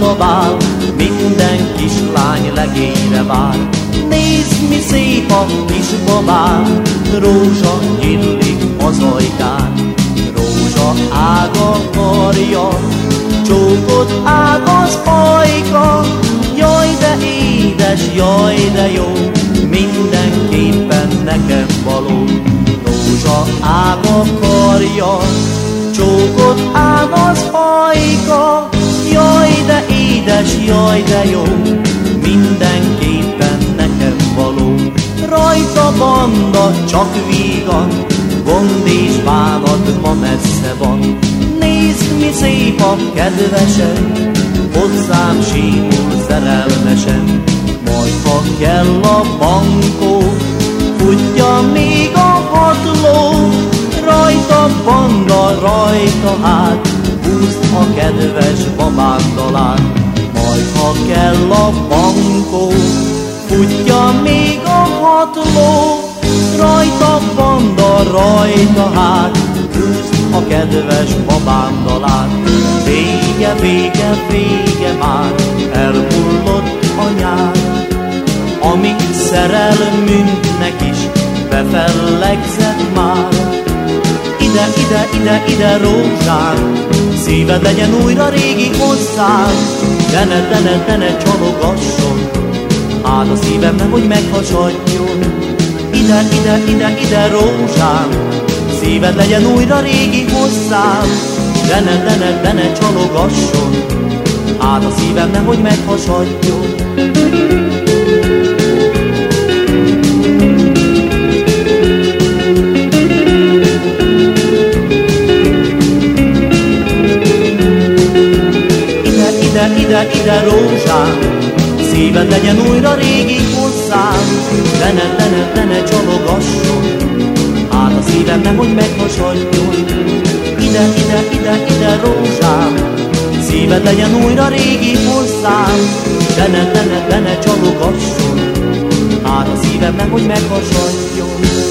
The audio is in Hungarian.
lovál, minden kislány legényre vár. Nézd, mi szép a kis babám, rózsa nyillik az ajkán. Rózsa ága karja, csókot ág az ajka, jaj de édes, jaj de jó, mindenképpen nekem való. Rózsa ága karja, csókot ág jaj de jó, mindenképpen nekem való. Rajta banda csak vígan, gond és bánat ma messze van. Nézd, mi szép a kedvesen, hozzám símul szerelmesen, majd ha kell a bankó, futja még a hat ló, rajta banda, rajta hát, húzd a kedves babám dalát, majd ha kell a bankó, futja még a hat ló, rajta banda, rajta hát, húzd a kedves babám dalát. Vége, vége, vége már, elhullott a nyár, amíg szerelmünknek is befellegzett már. Ide, ide, ide, ide rózsám, szíved legyen újra régi hozzám, de ne, de csalogasson, hát a szívem nem, hogy meghasadjon. Ide, ide, ide, ide rózsám, szíved legyen újra régi hozzám, de ne, de csalogasson, hát a szívem nem, hogy meghasadjon. Ide, ide, rózsám, szíved legyen újra régi hozzám, de ne, de ne, de ne csalogasson, hát a szívem nem, hogy meghasadjon. Ide, ide, ide, ide rózsám, szíved legyen újra régi hozzám, de ne, de csalogasson, hát a szívem nem, hogy meghasadjon.